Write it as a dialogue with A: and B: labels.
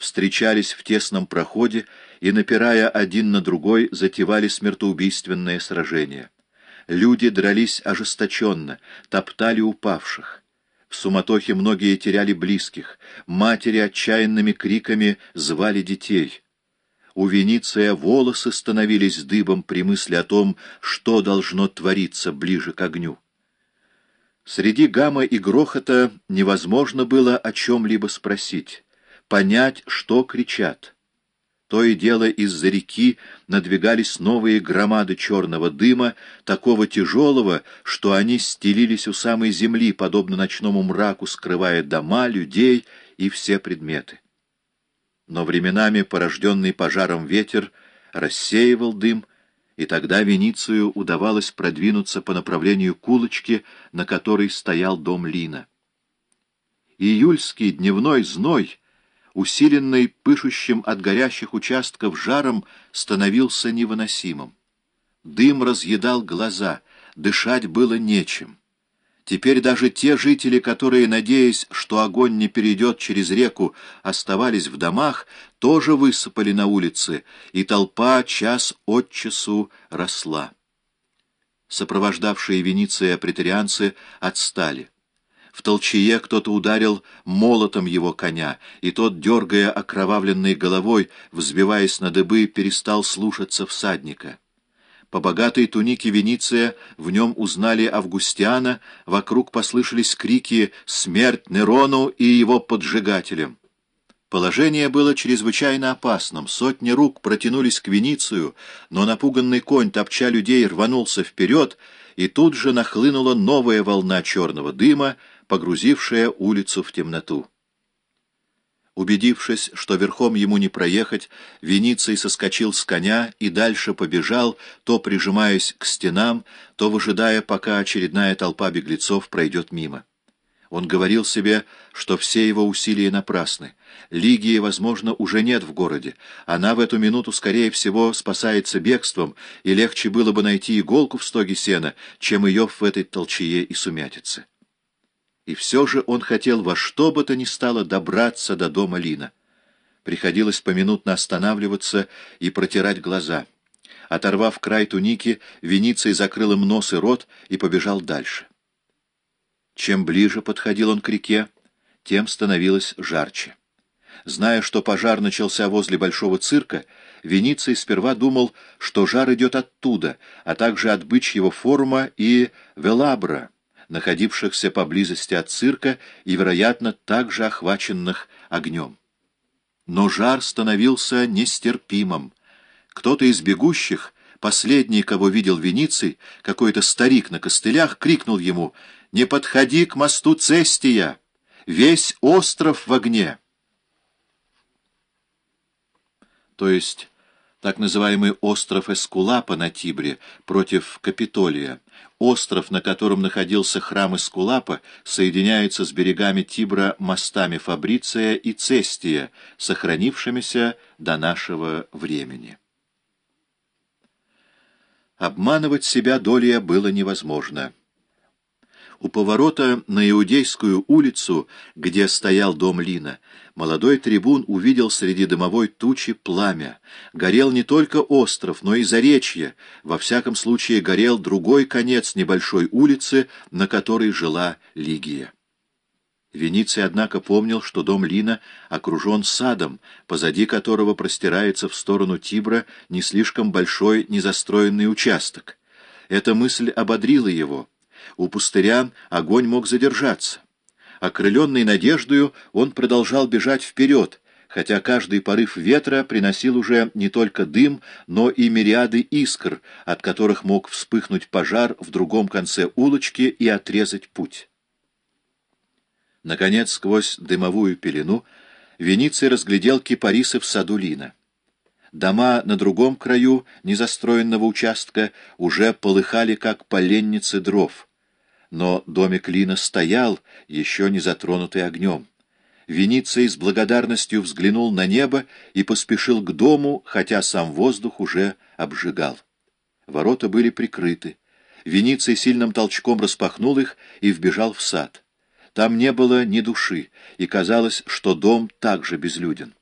A: встречались в тесном проходе и, напирая один на другой, затевали смертоубийственное сражение. Люди дрались ожесточенно, топтали упавших. В суматохе многие теряли близких, матери отчаянными криками звали детей. У Вениция волосы становились дыбом при мысли о том, что должно твориться ближе к огню. Среди гамма и грохота невозможно было о чем-либо спросить, понять, что кричат. То и дело из-за реки надвигались новые громады черного дыма, такого тяжелого, что они стелились у самой земли, подобно ночному мраку, скрывая дома, людей и все предметы. Но временами порожденный пожаром ветер рассеивал дым, и тогда Веницию удавалось продвинуться по направлению кулочки, на которой стоял дом Лина. Июльский дневной зной, усиленный пышущим от горящих участков жаром, становился невыносимым. Дым разъедал глаза, дышать было нечем. Теперь даже те жители, которые, надеясь, что огонь не перейдет через реку, оставались в домах, тоже высыпали на улицы, и толпа час от часу росла. Сопровождавшие Венеция претарианцы отстали. В толчее кто-то ударил молотом его коня, и тот, дергая окровавленной головой, взбиваясь на дыбы, перестал слушаться всадника. По богатой тунике Вениция в нем узнали Августиана, вокруг послышались крики «Смерть Нерону и его поджигателям!». Положение было чрезвычайно опасным. Сотни рук протянулись к Веницию, но напуганный конь, топча людей, рванулся вперед, и тут же нахлынула новая волна черного дыма, погрузившая улицу в темноту. Убедившись, что верхом ему не проехать, Вениций соскочил с коня и дальше побежал, то прижимаясь к стенам, то выжидая, пока очередная толпа беглецов пройдет мимо. Он говорил себе, что все его усилия напрасны. Лигии, возможно, уже нет в городе. Она в эту минуту, скорее всего, спасается бегством, и легче было бы найти иголку в стоге сена, чем ее в этой толчее и сумятице. И все же он хотел во что бы то ни стало добраться до дома Лина. Приходилось поминутно останавливаться и протирать глаза. Оторвав край туники, Вениций закрыл им нос и рот и побежал дальше. Чем ближе подходил он к реке, тем становилось жарче. Зная, что пожар начался возле большого цирка, Вениций сперва думал, что жар идет оттуда, а также от бычьего форума и велабра, находившихся поблизости от цирка и, вероятно, также охваченных огнем. Но жар становился нестерпимым. Кто-то из бегущих, последний, кого видел Вениций, какой-то старик на костылях, крикнул ему «Не подходи к мосту Цестия! Весь остров в огне!» То есть так называемый остров Эскулапа на Тибре против Капитолия. Остров, на котором находился храм Эскулапа, соединяется с берегами Тибра мостами Фабриция и Цестия, сохранившимися до нашего времени. Обманывать себя Долия было невозможно. У поворота на Иудейскую улицу, где стоял дом Лина, молодой трибун увидел среди дымовой тучи пламя. Горел не только остров, но и заречье. Во всяком случае, горел другой конец небольшой улицы, на которой жила Лигия. Вениций, однако, помнил, что дом Лина окружен садом, позади которого простирается в сторону Тибра не слишком большой незастроенный участок. Эта мысль ободрила его — у пустыря огонь мог задержаться. Окрыленный надеждою, он продолжал бежать вперед, хотя каждый порыв ветра приносил уже не только дым, но и мириады искр, от которых мог вспыхнуть пожар в другом конце улочки и отрезать путь. Наконец, сквозь дымовую пелену, Вениций разглядел кипарисы в саду Лина. Дома на другом краю незастроенного участка уже полыхали, как поленницы дров — но домик Лина стоял, еще не затронутый огнем. Вениций с благодарностью взглянул на небо и поспешил к дому, хотя сам воздух уже обжигал. Ворота были прикрыты. Вениций сильным толчком распахнул их и вбежал в сад. Там не было ни души, и казалось, что дом также безлюден.